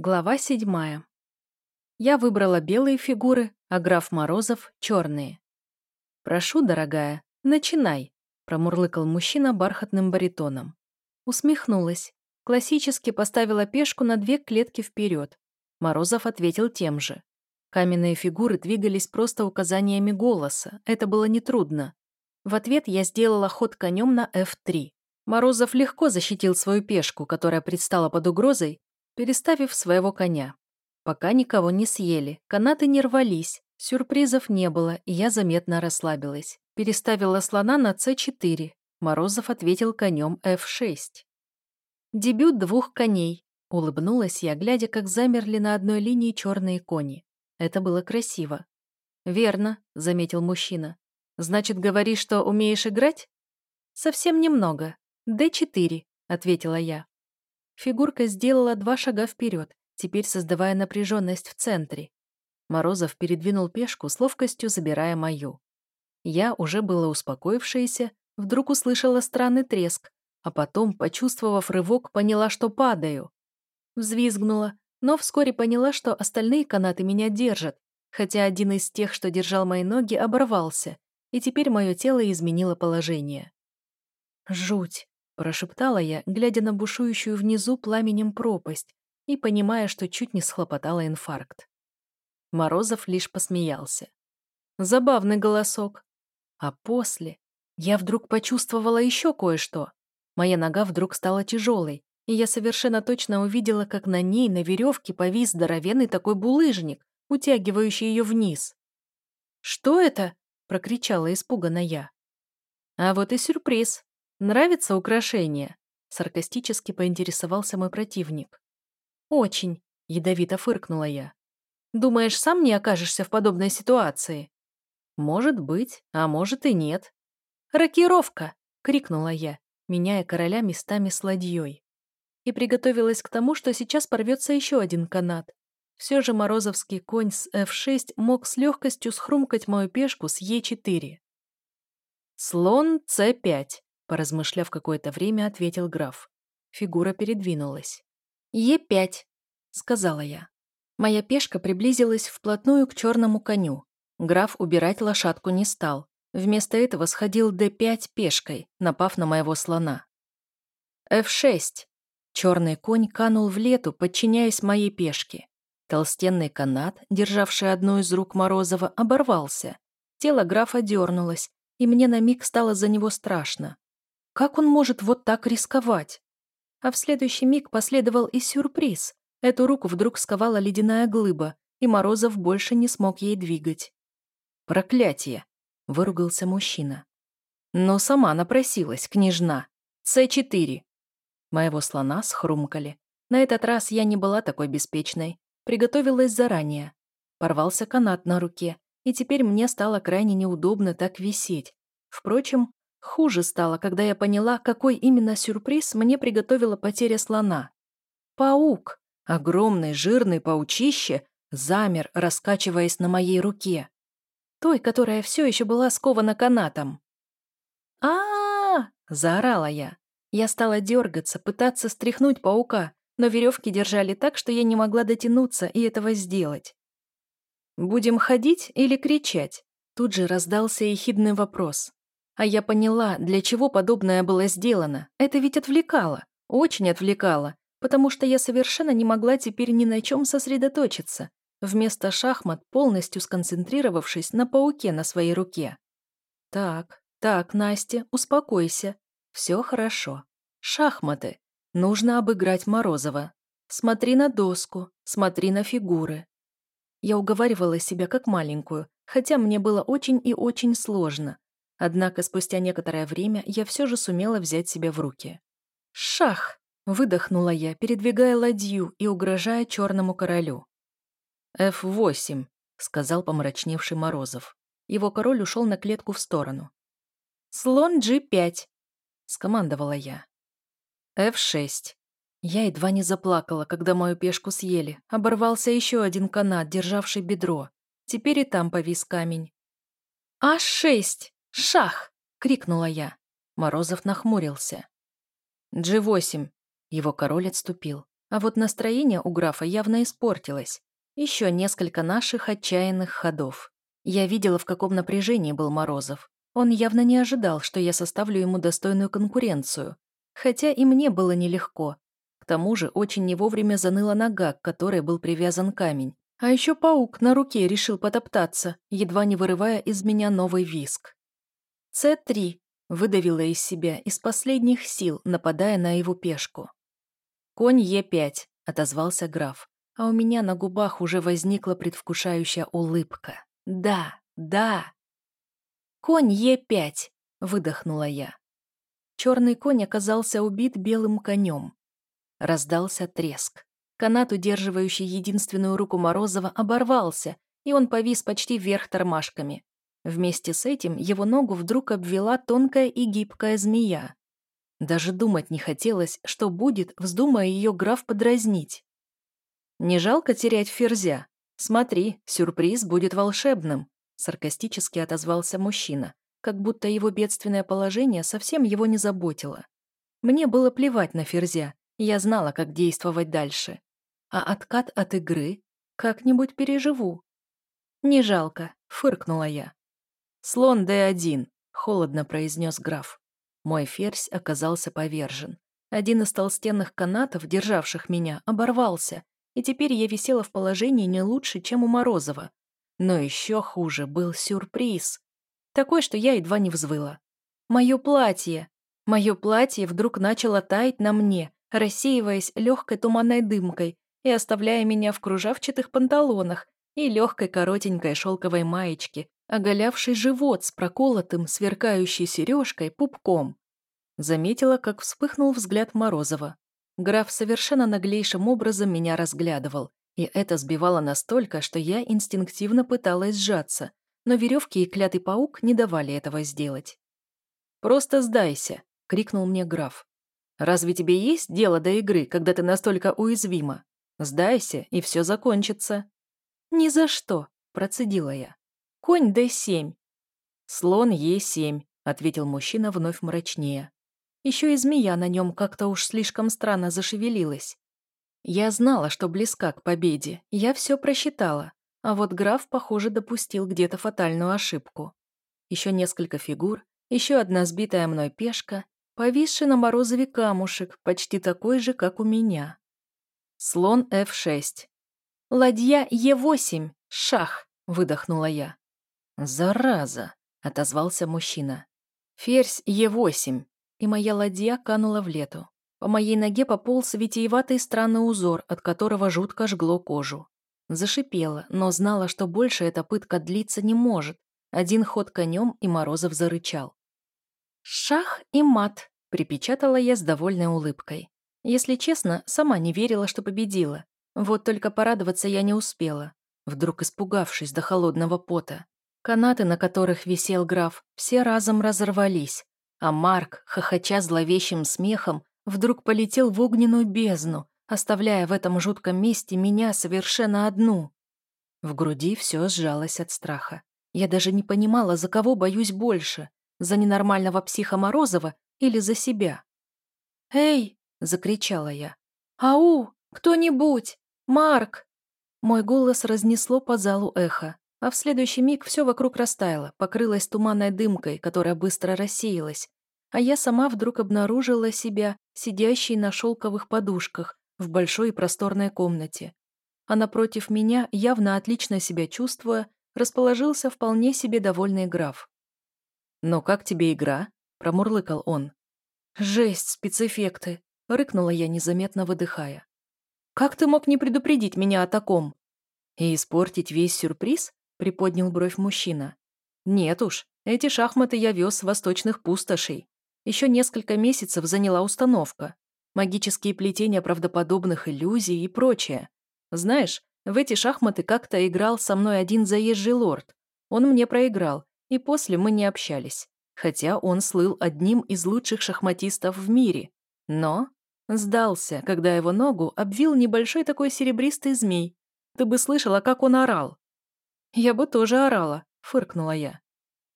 Глава седьмая. Я выбрала белые фигуры, а граф Морозов — черные. «Прошу, дорогая, начинай», — промурлыкал мужчина бархатным баритоном. Усмехнулась. Классически поставила пешку на две клетки вперед. Морозов ответил тем же. Каменные фигуры двигались просто указаниями голоса. Это было нетрудно. В ответ я сделала ход конем на F3. Морозов легко защитил свою пешку, которая предстала под угрозой, переставив своего коня. Пока никого не съели, канаты не рвались, сюрпризов не было, и я заметно расслабилась. Переставила слона на c4. Морозов ответил конем f6. Дебют двух коней. Улыбнулась я, глядя, как замерли на одной линии черные кони. Это было красиво. «Верно», — заметил мужчина. «Значит, говоришь, что умеешь играть?» «Совсем немного. d4», — ответила я. Фигурка сделала два шага вперед, теперь создавая напряженность в центре. Морозов передвинул пешку с ловкостью, забирая мою. Я, уже было успокоившаяся, вдруг услышала странный треск, а потом, почувствовав рывок, поняла, что падаю. Взвизгнула, но вскоре поняла, что остальные канаты меня держат, хотя один из тех, что держал мои ноги, оборвался, и теперь мое тело изменило положение. Жуть. Прошептала я, глядя на бушующую внизу пламенем пропасть и понимая, что чуть не схлопотала инфаркт. Морозов лишь посмеялся. Забавный голосок. А после я вдруг почувствовала еще кое-что. Моя нога вдруг стала тяжелой, и я совершенно точно увидела, как на ней на веревке повис здоровенный такой булыжник, утягивающий ее вниз. «Что это?» — прокричала испуганно я. А вот и сюрприз. «Нравится украшение?» — саркастически поинтересовался мой противник. «Очень», — ядовито фыркнула я. «Думаешь, сам не окажешься в подобной ситуации?» «Может быть, а может и нет». «Рокировка!» — крикнула я, меняя короля местами с ладьей. И приготовилась к тому, что сейчас порвется еще один канат. Все же морозовский конь с F6 мог с легкостью схрумкать мою пешку с Е4. Слон C5. Поразмышляв какое-то время, ответил граф. Фигура передвинулась. «Е5», — сказала я. Моя пешка приблизилась вплотную к черному коню. Граф убирать лошадку не стал. Вместо этого сходил d5 пешкой, напав на моего слона. F6. Черный конь канул в лету, подчиняясь моей пешке. Толстенный канат, державший одну из рук Морозова, оборвался. Тело графа дернулось, и мне на миг стало за него страшно. Как он может вот так рисковать? А в следующий миг последовал и сюрприз. Эту руку вдруг сковала ледяная глыба, и Морозов больше не смог ей двигать. «Проклятие!» — выругался мужчина. «Но сама напросилась, княжна. С4!» Моего слона схрумкали. На этот раз я не была такой беспечной. Приготовилась заранее. Порвался канат на руке, и теперь мне стало крайне неудобно так висеть. Впрочем, Хуже стало, когда я поняла, какой именно сюрприз мне приготовила потеря слона. Паук, огромный жирный паучище, замер, раскачиваясь на моей руке. Той, которая все еще была скована канатом. а, -а, -а заорала я. Я стала дергаться, пытаться стряхнуть паука, но веревки держали так, что я не могла дотянуться и этого сделать. «Будем ходить или кричать?» Тут же раздался ехидный вопрос. А я поняла, для чего подобное было сделано. Это ведь отвлекало, очень отвлекало, потому что я совершенно не могла теперь ни на чем сосредоточиться, вместо шахмат полностью сконцентрировавшись на пауке на своей руке. Так, так, Настя, успокойся. Все хорошо. Шахматы. Нужно обыграть Морозова. Смотри на доску, смотри на фигуры. Я уговаривала себя как маленькую, хотя мне было очень и очень сложно, Однако спустя некоторое время я все же сумела взять себя в руки. «Шах!» — выдохнула я, передвигая ладью и угрожая черному королю. «Ф-8», — сказал помрачневший Морозов. Его король ушел на клетку в сторону. «Слон G5», — скомандовала я. «Ф-6». Я едва не заплакала, когда мою пешку съели. Оборвался еще один канат, державший бедро. Теперь и там повис камень. «А6!» «Шах!» — крикнула я. Морозов нахмурился. «G8». Его король отступил. А вот настроение у графа явно испортилось. Еще несколько наших отчаянных ходов. Я видела, в каком напряжении был Морозов. Он явно не ожидал, что я составлю ему достойную конкуренцию. Хотя и мне было нелегко. К тому же очень не вовремя заныла нога, к которой был привязан камень. А еще паук на руке решил потоптаться, едва не вырывая из меня новый виск. «С-3», — выдавила из себя из последних сил, нападая на его пешку. «Конь Е5», — отозвался граф, а у меня на губах уже возникла предвкушающая улыбка. «Да, да!» «Конь Е5», — выдохнула я. Черный конь оказался убит белым конем. Раздался треск. Канат, удерживающий единственную руку Морозова, оборвался, и он повис почти вверх тормашками. Вместе с этим его ногу вдруг обвела тонкая и гибкая змея. Даже думать не хотелось, что будет, вздумая ее граф подразнить. «Не жалко терять ферзя? Смотри, сюрприз будет волшебным», саркастически отозвался мужчина, как будто его бедственное положение совсем его не заботило. Мне было плевать на ферзя, я знала, как действовать дальше. А откат от игры как-нибудь переживу. «Не жалко», — фыркнула я. «Слон Д1», — холодно произнес граф. Мой ферзь оказался повержен. Один из толстенных канатов, державших меня, оборвался, и теперь я висела в положении не лучше, чем у Морозова. Но еще хуже был сюрприз. Такой, что я едва не взвыла. Мое платье. Мое платье вдруг начало таять на мне, рассеиваясь легкой туманной дымкой, и оставляя меня в кружавчатых панталонах и легкой коротенькой шелковой маечке, оголявшей живот с проколотым, сверкающей сережкой, пупком. Заметила, как вспыхнул взгляд Морозова. Граф совершенно наглейшим образом меня разглядывал, и это сбивало настолько, что я инстинктивно пыталась сжаться, но веревки и клятый паук не давали этого сделать. «Просто сдайся», — крикнул мне граф. «Разве тебе есть дело до игры, когда ты настолько уязвима? Сдайся, и все закончится». «Ни за что», — процедила я. «Конь Д7». «Слон Е7», — ответил мужчина вновь мрачнее. Еще и змея на нем как-то уж слишком странно зашевелилась. Я знала, что близка к победе, я все просчитала, а вот граф, похоже, допустил где-то фатальную ошибку. Еще несколько фигур, еще одна сбитая мной пешка, повисший на морозове камушек, почти такой же, как у меня. Слон F6. «Ладья Е8! Шах!» — выдохнула я. «Зараза!» — отозвался мужчина. «Ферзь Е8!» И моя ладья канула в лету. По моей ноге пополз витиеватый странный узор, от которого жутко жгло кожу. Зашипела, но знала, что больше эта пытка длиться не может. Один ход конем, и Морозов зарычал. «Шах и мат!» — припечатала я с довольной улыбкой. Если честно, сама не верила, что победила. Вот только порадоваться я не успела, вдруг испугавшись до холодного пота. Канаты, на которых висел граф, все разом разорвались, а Марк, хохоча зловещим смехом, вдруг полетел в огненную бездну, оставляя в этом жутком месте меня совершенно одну. В груди все сжалось от страха. Я даже не понимала, за кого боюсь больше, за ненормального психа Морозова или за себя. «Эй!» — закричала я. «Ау! Кто-нибудь! Марк!» Мой голос разнесло по залу эхо, а в следующий миг все вокруг растаяло, покрылось туманной дымкой, которая быстро рассеялась, а я сама вдруг обнаружила себя сидящей на шелковых подушках в большой и просторной комнате. А напротив меня, явно отлично себя чувствуя, расположился вполне себе довольный граф. «Но как тебе игра?» — промурлыкал он. «Жесть, спецэффекты!» Рыкнула я, незаметно выдыхая. «Как ты мог не предупредить меня о таком?» «И испортить весь сюрприз?» — приподнял бровь мужчина. «Нет уж, эти шахматы я вез с восточных пустошей. Еще несколько месяцев заняла установка. Магические плетения правдоподобных иллюзий и прочее. Знаешь, в эти шахматы как-то играл со мной один заезжий лорд. Он мне проиграл, и после мы не общались. Хотя он слыл одним из лучших шахматистов в мире. Но Сдался, когда его ногу обвил небольшой такой серебристый змей. Ты бы слышала, как он орал. Я бы тоже орала, фыркнула я.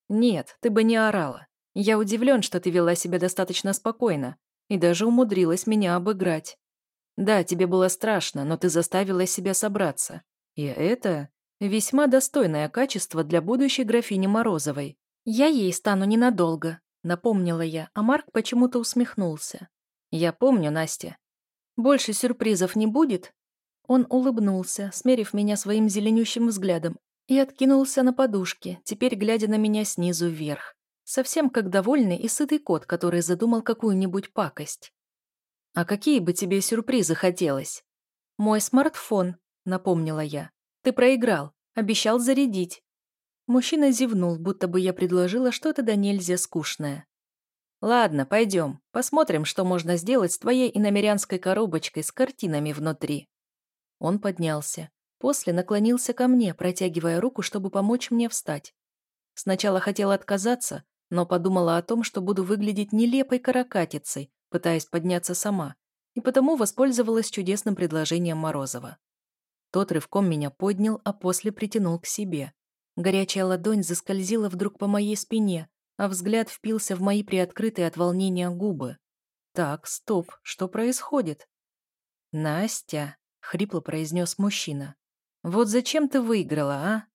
Нет, ты бы не орала. Я удивлен, что ты вела себя достаточно спокойно и даже умудрилась меня обыграть. Да, тебе было страшно, но ты заставила себя собраться. И это весьма достойное качество для будущей графини Морозовой. Я ей стану ненадолго, напомнила я, а Марк почему-то усмехнулся. Я помню, Настя. Больше сюрпризов не будет? Он улыбнулся, смерив меня своим зеленющим взглядом, и откинулся на подушке, теперь глядя на меня снизу вверх. Совсем как довольный и сытый кот, который задумал какую-нибудь пакость. «А какие бы тебе сюрпризы хотелось?» «Мой смартфон», — напомнила я. «Ты проиграл. Обещал зарядить». Мужчина зевнул, будто бы я предложила что-то да нельзя скучное. «Ладно, пойдем. Посмотрим, что можно сделать с твоей иномерянской коробочкой с картинами внутри». Он поднялся. После наклонился ко мне, протягивая руку, чтобы помочь мне встать. Сначала хотела отказаться, но подумала о том, что буду выглядеть нелепой каракатицей, пытаясь подняться сама, и потому воспользовалась чудесным предложением Морозова. Тот рывком меня поднял, а после притянул к себе. Горячая ладонь заскользила вдруг по моей спине, а взгляд впился в мои приоткрытые от волнения губы. «Так, стоп, что происходит?» «Настя», — хрипло произнес мужчина, — «вот зачем ты выиграла, а?